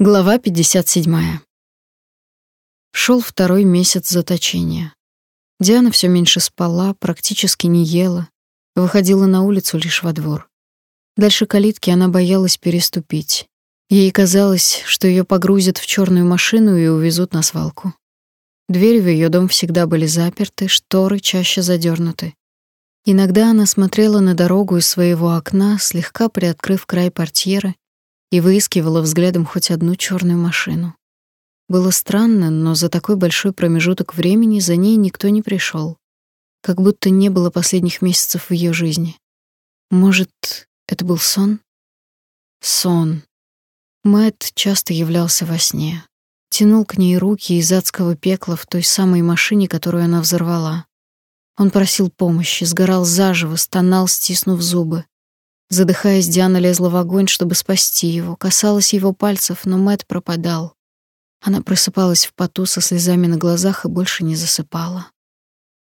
Глава 57. Шел второй месяц заточения. Диана все меньше спала, практически не ела, выходила на улицу лишь во двор. Дальше калитки она боялась переступить. Ей казалось, что ее погрузят в черную машину и увезут на свалку. Двери в ее дом всегда были заперты, шторы чаще задернуты. Иногда она смотрела на дорогу из своего окна, слегка приоткрыв край портьеры, и выискивала взглядом хоть одну черную машину. Было странно, но за такой большой промежуток времени за ней никто не пришел, как будто не было последних месяцев в ее жизни. Может, это был сон? Сон. Мэт часто являлся во сне, тянул к ней руки из адского пекла в той самой машине, которую она взорвала. Он просил помощи, сгорал заживо, стонал, стиснув зубы. Задыхаясь, Диана лезла в огонь, чтобы спасти его, касалась его пальцев, но Мэт пропадал. Она просыпалась в поту со слезами на глазах и больше не засыпала.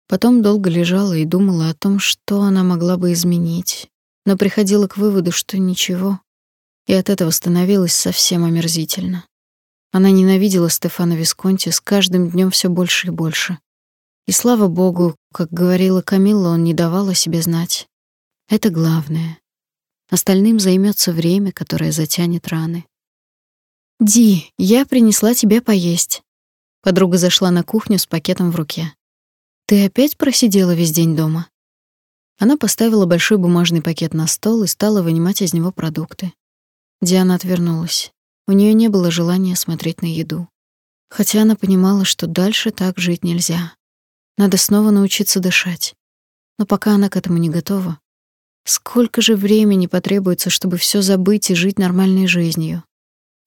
Потом долго лежала и думала о том, что она могла бы изменить, но приходила к выводу, что ничего, и от этого становилось совсем омерзительно. Она ненавидела Стефана Висконти с каждым днем все больше и больше. И слава богу, как говорила Камилла, он не давал о себе знать. Это главное. Остальным займется время, которое затянет раны. «Ди, я принесла тебе поесть». Подруга зашла на кухню с пакетом в руке. «Ты опять просидела весь день дома?» Она поставила большой бумажный пакет на стол и стала вынимать из него продукты. Диана отвернулась. У нее не было желания смотреть на еду. Хотя она понимала, что дальше так жить нельзя. Надо снова научиться дышать. Но пока она к этому не готова, Сколько же времени потребуется, чтобы все забыть и жить нормальной жизнью?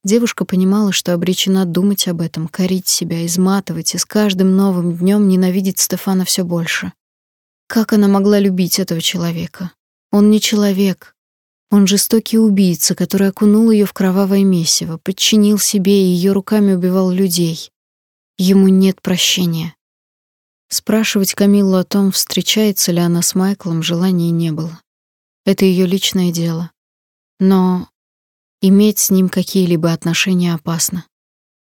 Девушка понимала, что обречена думать об этом, корить себя, изматывать и с каждым новым днем ненавидеть Стефана все больше. Как она могла любить этого человека? Он не человек. Он жестокий убийца, который окунул ее в кровавое месиво, подчинил себе и ее руками убивал людей. Ему нет прощения. Спрашивать Камиллу о том, встречается ли она с Майклом, желания не было. Это ее личное дело. Но иметь с ним какие-либо отношения опасно.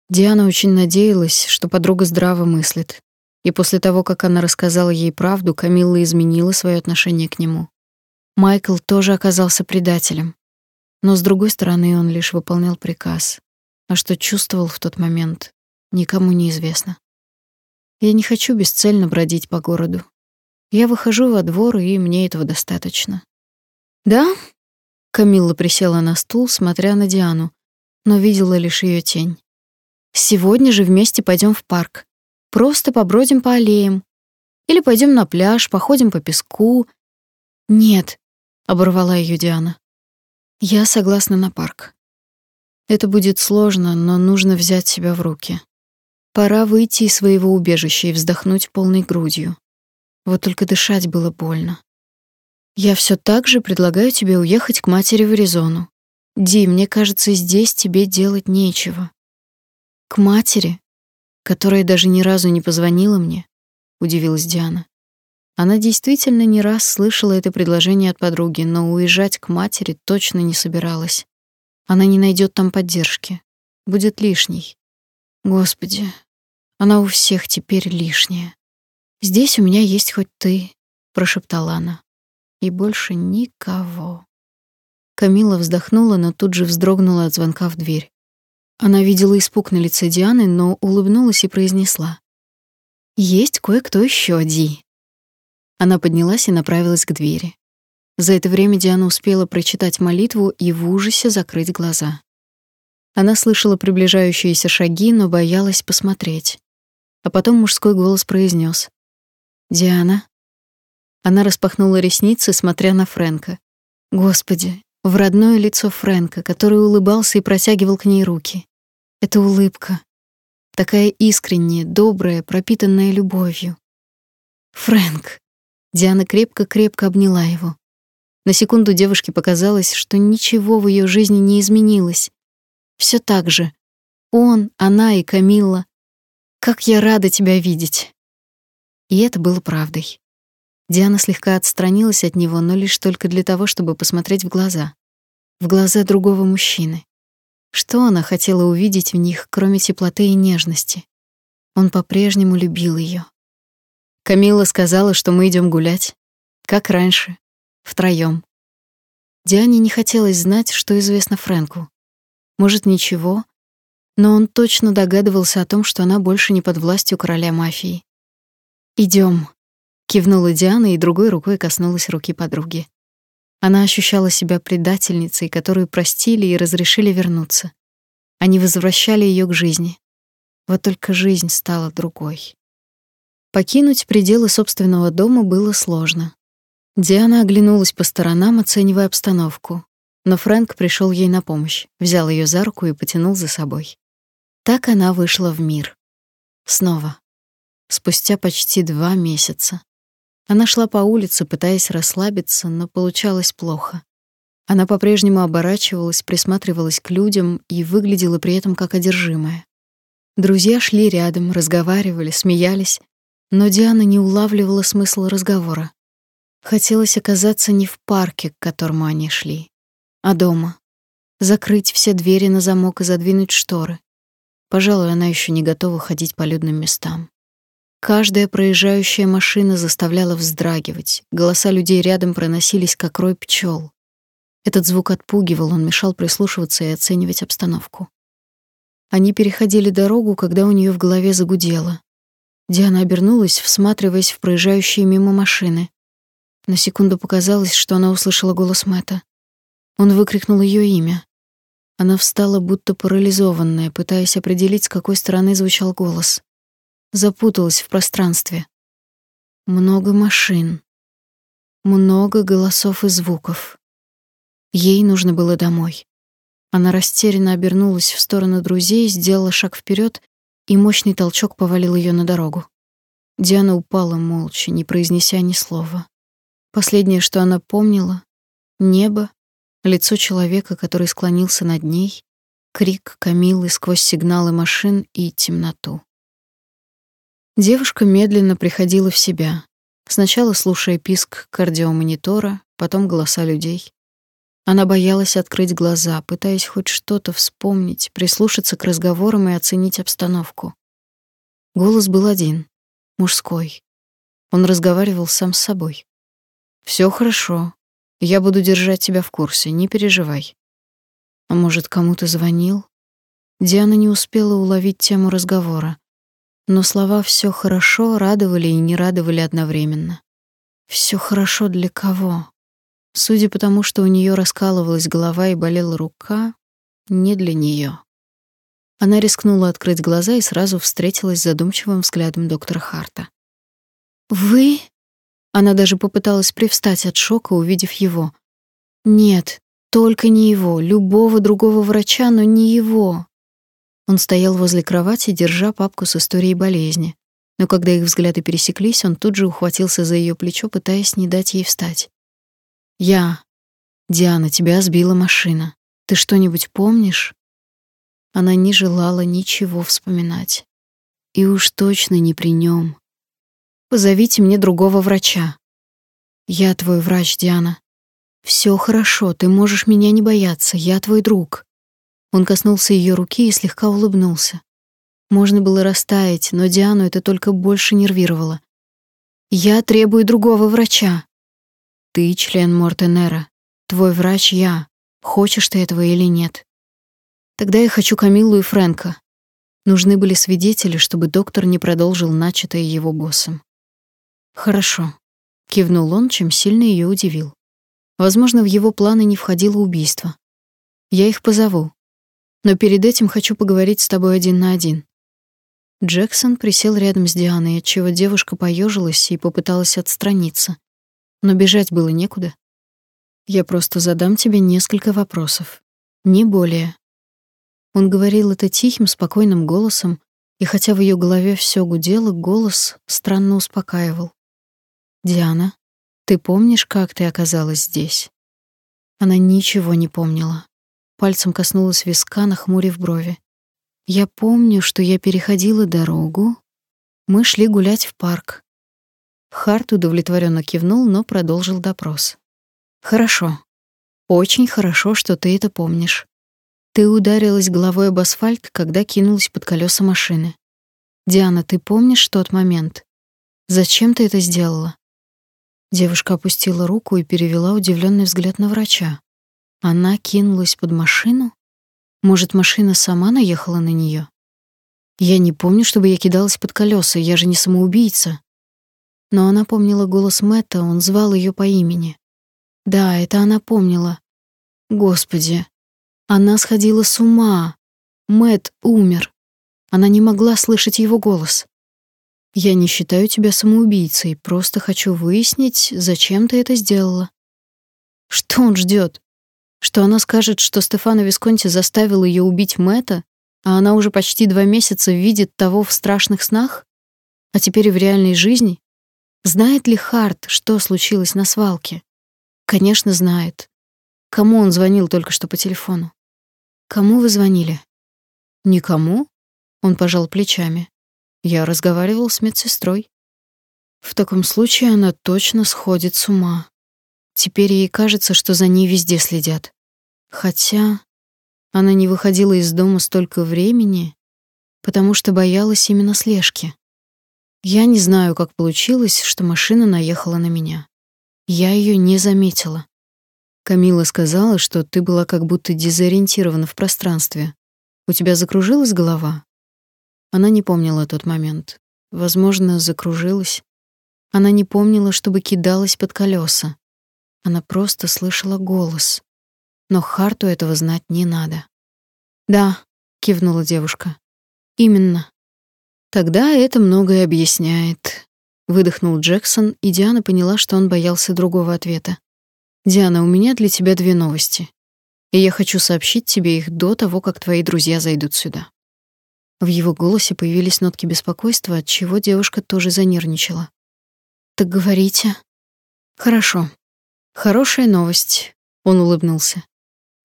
Диана очень надеялась, что подруга здраво мыслит. И после того, как она рассказала ей правду, Камилла изменила свое отношение к нему. Майкл тоже оказался предателем. Но с другой стороны, он лишь выполнял приказ. А что чувствовал в тот момент, никому не известно. Я не хочу бесцельно бродить по городу. Я выхожу во двор, и мне этого достаточно. «Да?» Камилла присела на стул, смотря на Диану, но видела лишь ее тень. «Сегодня же вместе пойдем в парк. Просто побродим по аллеям. Или пойдем на пляж, походим по песку». «Нет», — оборвала ее Диана. «Я согласна на парк. Это будет сложно, но нужно взять себя в руки. Пора выйти из своего убежища и вздохнуть полной грудью. Вот только дышать было больно. Я все так же предлагаю тебе уехать к матери в Аризону. Ди, мне кажется, здесь тебе делать нечего. К матери, которая даже ни разу не позвонила мне, удивилась Диана. Она действительно не раз слышала это предложение от подруги, но уезжать к матери точно не собиралась. Она не найдет там поддержки, будет лишней. Господи, она у всех теперь лишняя. Здесь у меня есть хоть ты, прошептала она и больше никого. Камила вздохнула, но тут же вздрогнула от звонка в дверь. Она видела испуг на лице Дианы, но улыбнулась и произнесла: "Есть кое-кто еще, Ди". Она поднялась и направилась к двери. За это время Диана успела прочитать молитву и в ужасе закрыть глаза. Она слышала приближающиеся шаги, но боялась посмотреть. А потом мужской голос произнес: "Диана, она распахнула ресницы, смотря на Фрэнка. Господи, в родное лицо Фрэнка, который улыбался и протягивал к ней руки. Эта улыбка, такая искренняя, добрая, пропитанная любовью. Фрэнк. Диана крепко-крепко обняла его. На секунду девушке показалось, что ничего в ее жизни не изменилось. Все так же. Он, она и Камилла. Как я рада тебя видеть. И это было правдой. Диана слегка отстранилась от него, но лишь только для того, чтобы посмотреть в глаза. В глаза другого мужчины. Что она хотела увидеть в них, кроме теплоты и нежности? Он по-прежнему любил ее. Камила сказала, что мы идем гулять, как раньше, втроем. Диане не хотелось знать, что известно Фрэнку. Может, ничего, но он точно догадывался о том, что она больше не под властью короля мафии. Идем, кивнула Диана и другой рукой коснулась руки подруги. Она ощущала себя предательницей, которую простили и разрешили вернуться. Они возвращали ее к жизни. Вот только жизнь стала другой. Покинуть пределы собственного дома было сложно. Диана оглянулась по сторонам, оценивая обстановку, но Фрэнк пришел ей на помощь, взял ее за руку и потянул за собой. Так она вышла в мир. Снова. Спустя почти два месяца. Она шла по улице, пытаясь расслабиться, но получалось плохо. Она по-прежнему оборачивалась, присматривалась к людям и выглядела при этом как одержимая. Друзья шли рядом, разговаривали, смеялись, но Диана не улавливала смысла разговора. Хотелось оказаться не в парке, к которому они шли, а дома. Закрыть все двери на замок и задвинуть шторы. Пожалуй, она еще не готова ходить по людным местам. Каждая проезжающая машина заставляла вздрагивать. Голоса людей рядом проносились как рой пчел. Этот звук отпугивал, он мешал прислушиваться и оценивать обстановку. Они переходили дорогу, когда у нее в голове загудело. Диана обернулась, всматриваясь в проезжающие мимо машины. На секунду показалось, что она услышала голос Мэтта. Он выкрикнул ее имя. Она встала, будто парализованная, пытаясь определить, с какой стороны звучал голос. Запуталась в пространстве. Много машин. Много голосов и звуков. Ей нужно было домой. Она растерянно обернулась в сторону друзей, сделала шаг вперед, и мощный толчок повалил ее на дорогу. Диана упала молча, не произнеся ни слова. Последнее, что она помнила — небо лицо человека, который склонился над ней, крик Камилы сквозь сигналы машин и темноту. Девушка медленно приходила в себя, сначала слушая писк кардиомонитора, потом голоса людей. Она боялась открыть глаза, пытаясь хоть что-то вспомнить, прислушаться к разговорам и оценить обстановку. Голос был один, мужской. Он разговаривал сам с собой. Все хорошо, я буду держать тебя в курсе, не переживай. А может, кому-то звонил? Диана не успела уловить тему разговора, но слова все хорошо радовали и не радовали одновременно. Все хорошо для кого? Судя по тому, что у нее раскалывалась голова и болела рука, не для нее. Она рискнула открыть глаза и сразу встретилась с задумчивым взглядом доктора Харта. «Вы?» Она даже попыталась привстать от шока, увидев его. Нет, только не его, любого другого врача, но не его. Он стоял возле кровати, держа папку с историей болезни. Но когда их взгляды пересеклись, он тут же ухватился за ее плечо, пытаясь не дать ей встать. «Я... Диана, тебя сбила машина. Ты что-нибудь помнишь?» Она не желала ничего вспоминать. И уж точно не при нем. Позовите мне другого врача. Я твой врач, Диана. Все хорошо, ты можешь меня не бояться. Я твой друг. Он коснулся ее руки и слегка улыбнулся. Можно было растаять, но Диану это только больше нервировало. Я требую другого врача. Ты член Мортенера. Твой врач я. Хочешь ты этого или нет? Тогда я хочу Камиллу и Фрэнка. Нужны были свидетели, чтобы доктор не продолжил начатое его боссом. Хорошо, кивнул он, чем сильно ее удивил. Возможно, в его планы не входило убийство. Я их позову. Но перед этим хочу поговорить с тобой один на один. Джексон присел рядом с Дианой, отчего девушка поежилась и попыталась отстраниться. Но бежать было некуда. Я просто задам тебе несколько вопросов, не более. Он говорил это тихим, спокойным голосом, и хотя в ее голове все гудело, голос странно успокаивал. Диана, ты помнишь, как ты оказалась здесь? Она ничего не помнила. Пальцем коснулась виска, нахмурив брови. Я помню, что я переходила дорогу. Мы шли гулять в парк. Харт удовлетворенно кивнул, но продолжил допрос. Хорошо. Очень хорошо, что ты это помнишь. Ты ударилась головой об асфальт, когда кинулась под колеса машины. Диана, ты помнишь тот момент? Зачем ты это сделала? Девушка опустила руку и перевела удивленный взгляд на врача. Она кинулась под машину? Может, машина сама наехала на нее? Я не помню, чтобы я кидалась под колеса, я же не самоубийца. Но она помнила голос Мэтта, он звал ее по имени. Да, это она помнила. Господи, она сходила с ума. Мэт умер. Она не могла слышать его голос. Я не считаю тебя самоубийцей, просто хочу выяснить, зачем ты это сделала. Что он ждет? Что она скажет, что Стефано Висконти заставил ее убить Мэта, а она уже почти два месяца видит того в страшных снах? А теперь и в реальной жизни? Знает ли Харт, что случилось на свалке? Конечно, знает. Кому он звонил только что по телефону? Кому вы звонили? Никому? Он пожал плечами. Я разговаривал с медсестрой. В таком случае она точно сходит с ума. Теперь ей кажется, что за ней везде следят. Хотя она не выходила из дома столько времени, потому что боялась именно слежки. Я не знаю, как получилось, что машина наехала на меня. Я ее не заметила. Камила сказала, что ты была как будто дезориентирована в пространстве. У тебя закружилась голова? Она не помнила тот момент. Возможно, закружилась. Она не помнила, чтобы кидалась под колеса. Она просто слышала голос. Но Харту этого знать не надо. «Да», — кивнула девушка. «Именно. Тогда это многое объясняет», — выдохнул Джексон, и Диана поняла, что он боялся другого ответа. Диана, у меня для тебя две новости. И я хочу сообщить тебе их до того, как твои друзья зайдут сюда. В его голосе появились нотки беспокойства, от чего девушка тоже занервничала. Так говорите. Хорошо. Хорошая новость. Он улыбнулся.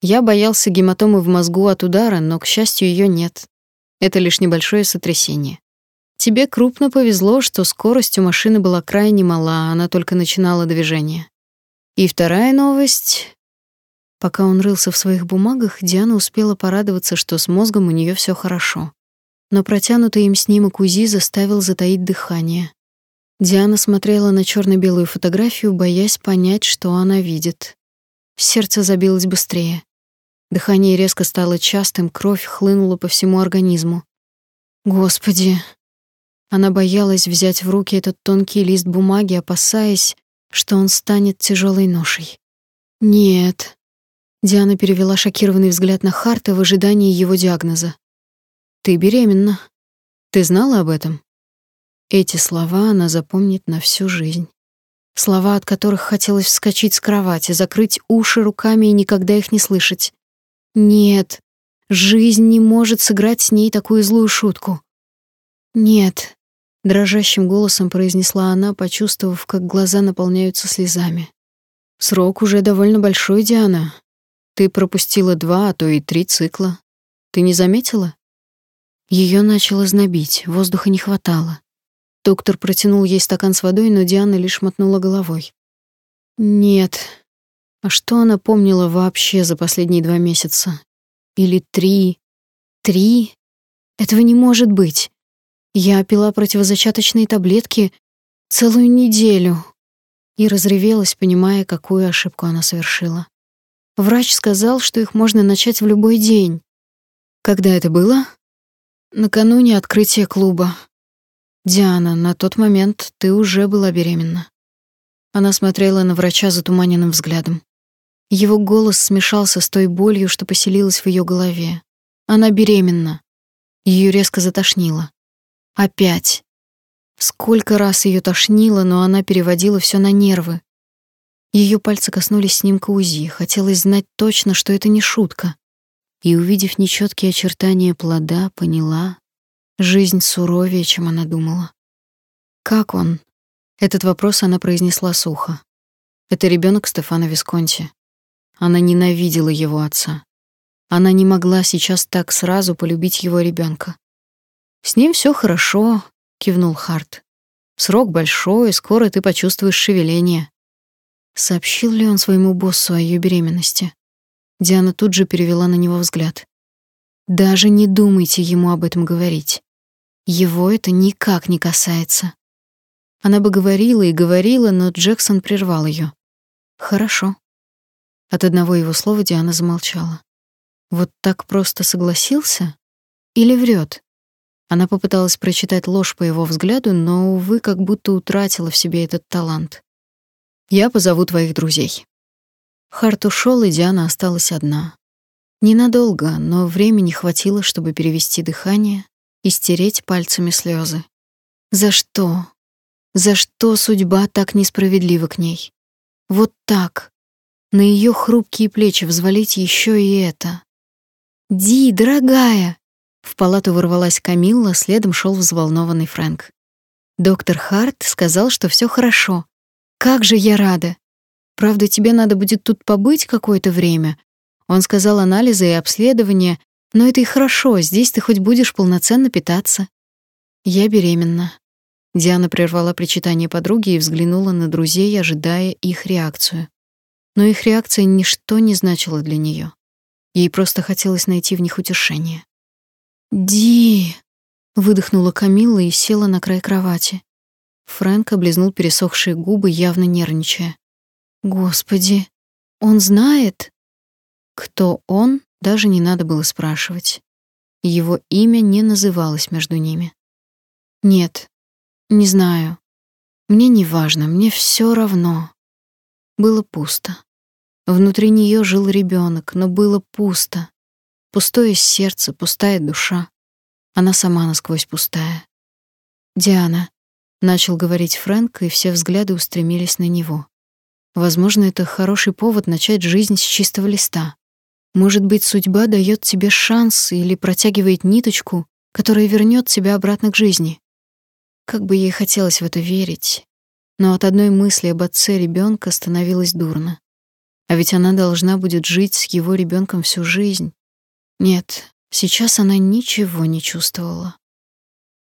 Я боялся гематомы в мозгу от удара, но к счастью ее нет. Это лишь небольшое сотрясение. Тебе крупно повезло, что скорость у машины была крайне мала, она только начинала движение. И вторая новость. Пока он рылся в своих бумагах, Диана успела порадоваться, что с мозгом у нее все хорошо. Но протянутый им снимок УЗИ заставил затаить дыхание. Диана смотрела на черно белую фотографию, боясь понять, что она видит. Сердце забилось быстрее. Дыхание резко стало частым, кровь хлынула по всему организму. Господи. Она боялась взять в руки этот тонкий лист бумаги, опасаясь, что он станет тяжелой ношей. Нет. Диана перевела шокированный взгляд на Харта в ожидании его диагноза. Ты беременна. Ты знала об этом? Эти слова она запомнит на всю жизнь. Слова, от которых хотелось вскочить с кровати, закрыть уши руками и никогда их не слышать. Нет. Жизнь не может сыграть с ней такую злую шутку. Нет дрожащим голосом произнесла она, почувствовав, как глаза наполняются слезами. Срок уже довольно большой, Диана. Ты пропустила два, а то и три цикла. Ты не заметила? Ее начало знобить, воздуха не хватало. Доктор протянул ей стакан с водой, но Диана лишь мотнула головой. Нет. А что она помнила вообще за последние два месяца? Или три? Три? Этого не может быть. Я пила противозачаточные таблетки целую неделю и разревелась, понимая, какую ошибку она совершила. Врач сказал, что их можно начать в любой день. Когда это было? Накануне открытия клуба. Диана, на тот момент ты уже была беременна. Она смотрела на врача затуманенным взглядом. Его голос смешался с той болью, что поселилась в ее голове. Она беременна. Ее резко затошнило. Опять. Сколько раз ее тошнило, но она переводила все на нервы. Ее пальцы коснулись снимка УЗИ, хотелось знать точно, что это не шутка. И, увидев нечеткие очертания плода, поняла, жизнь суровее, чем она думала. Как он? Этот вопрос она произнесла сухо. Это ребенок Стефана Висконти. Она ненавидела его отца. Она не могла сейчас так сразу полюбить его ребенка. С ним все хорошо, кивнул Харт. Срок большой, скоро ты почувствуешь шевеление. Сообщил ли он своему боссу о ее беременности? Диана тут же перевела на него взгляд. Даже не думайте ему об этом говорить. Его это никак не касается. Она бы говорила и говорила, но Джексон прервал ее. Хорошо. От одного его слова Диана замолчала. Вот так просто согласился или врет? Она попыталась прочитать ложь по его взгляду, но увы, как будто утратила в себе этот талант. Я позову твоих друзей. Харт ушел, и Диана осталась одна. Ненадолго, но времени хватило, чтобы перевести дыхание и стереть пальцами слезы. За что? За что судьба так несправедлива к ней? Вот так. На ее хрупкие плечи взвалить еще и это. «Ди, дорогая!» В палату ворвалась Камилла, следом шел взволнованный Фрэнк. «Доктор Харт сказал, что все хорошо. Как же я рада! Правда, тебе надо будет тут побыть какое-то время. Он сказал анализы и обследования, но это и хорошо, здесь ты хоть будешь полноценно питаться. Я беременна. Диана прервала причитание подруги и взглянула на друзей, ожидая их реакцию. Но их реакция ничто не значила для нее. Ей просто хотелось найти в них утешение. «Ди!» — выдохнула Камилла и села на край кровати. Фрэнк облизнул пересохшие губы, явно нервничая. Господи, он знает? Кто он, даже не надо было спрашивать. Его имя не называлось между ними. Нет, не знаю. Мне не важно, мне все равно. Было пусто. Внутри нее жил ребенок, но было пусто. Пустое сердце, пустая душа. Она сама насквозь пустая. Диана начал говорить Фрэнк, и все взгляды устремились на него. Возможно, это хороший повод начать жизнь с чистого листа. Может быть, судьба дает тебе шанс или протягивает ниточку, которая вернет тебя обратно к жизни. Как бы ей хотелось в это верить, но от одной мысли об отце ребенка становилось дурно. А ведь она должна будет жить с его ребенком всю жизнь. Нет, сейчас она ничего не чувствовала.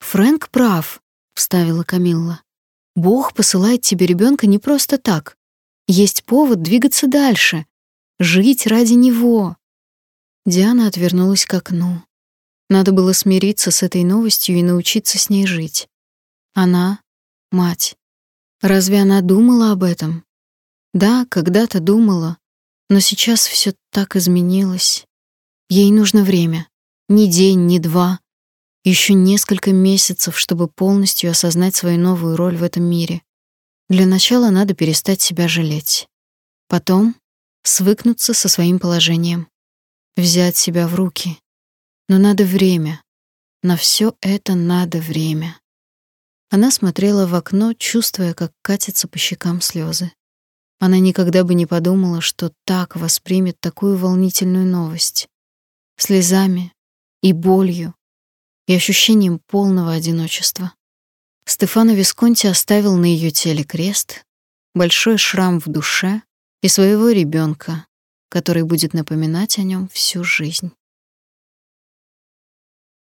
Фрэнк прав, вставила Камилла. Бог посылает тебе ребенка не просто так. Есть повод двигаться дальше, жить ради него. Диана отвернулась к окну. Надо было смириться с этой новостью и научиться с ней жить. Она — мать. Разве она думала об этом? Да, когда-то думала, но сейчас все так изменилось. Ей нужно время. Ни день, ни два. Еще несколько месяцев, чтобы полностью осознать свою новую роль в этом мире. Для начала надо перестать себя жалеть. Потом свыкнуться со своим положением. Взять себя в руки. Но надо время. На все это надо время. Она смотрела в окно, чувствуя, как катятся по щекам слезы. Она никогда бы не подумала, что так воспримет такую волнительную новость. Слезами и болью, и ощущением полного одиночества. Стефано Висконти оставил на ее теле крест, большой шрам в душе и своего ребенка, который будет напоминать о нем всю жизнь.